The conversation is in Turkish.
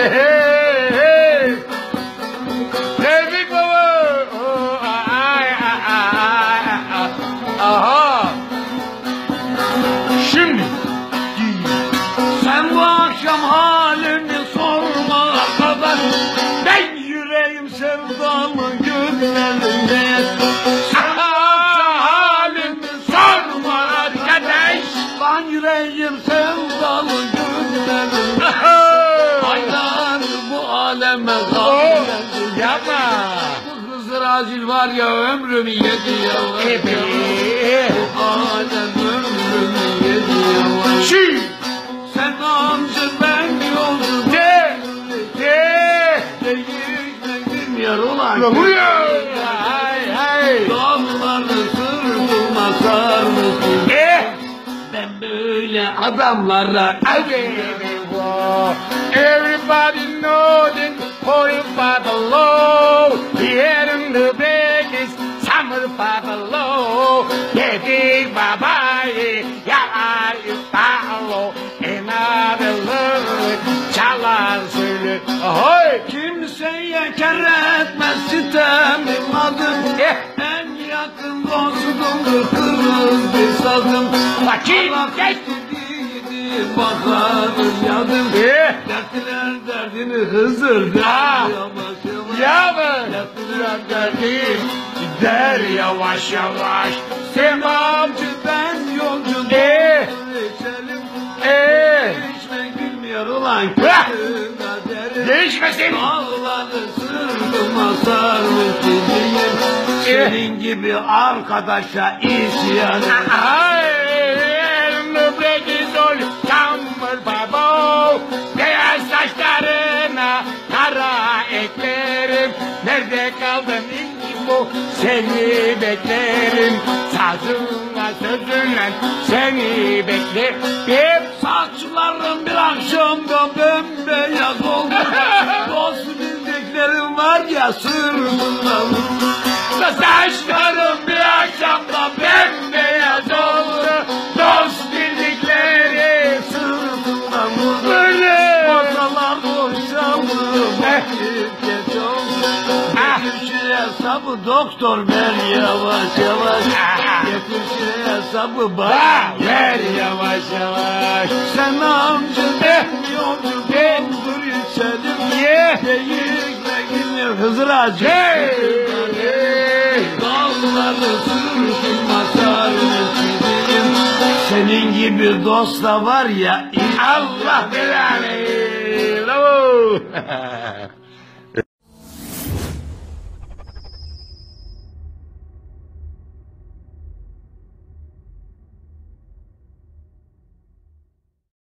Hey, hey. Tevfik baba. Oh, ay, ay, ay, ay. Aha. Şimdi. Sen bu akşam halimi sorma arkadaş Ben yüreğim sevdalı günlerinde Sen bu akşam halimi sorma arkadaş Ben yüreğim Aylar bu aleme kaldı yapma. Bu Hızır Acil var ya ömrümü yedi Ebe. Bu alem ömrümü yedi yavaş Şi. Sen amca ben yolcu De. De. Değirme bilmiyor ulan Ulan buraya. Hay hay. Dağları sırtıma sarmışsın Eh. Ben böyle adamlara Everybody knows it, holy Father Low. Here in the biggest summer Father Low. Yeah, big baba, yeah, I follow. Another love, çalar söyle. Ahoy! Kimseye kere etmez sitemim adım Eh. En yakın dostumdur kırmızı bir sazım Bakayım, Bakarım yadım Eh. Dertler derdini hızır der yavaş yavaş Ya mı? Derdim gider yavaş yavaş. Semamcı Ben yolcu Eh. içelim Eee. Değişmek bilmiyor ulan kaderim Değişmesin. Dağları sırtıma sarmış gideyim Senin gibi arkadaşa isyan Summer Nerede kaldın bu seni beklerim. Sazınla sözünle seni beklerim. Saçlarım bir akşamda bembeyaz oldu. Dost bildiklerim var ya sırtımda Saçlarım bir akşamda bembeyaz oldu. Dost bildikleri Sırtımda vurdu Böyle. Masalar boşaldı hesabı doktor ver yavaş yavaş. Getir şu hesabı Ha, ver yavaş yavaş. Sen amca yolcu doldur içelim Ye. Değirme gülür Hızır Hacı. Sırtıma sarmış gideyim Senin gibi dost da var ya Allah belanı. Bravo.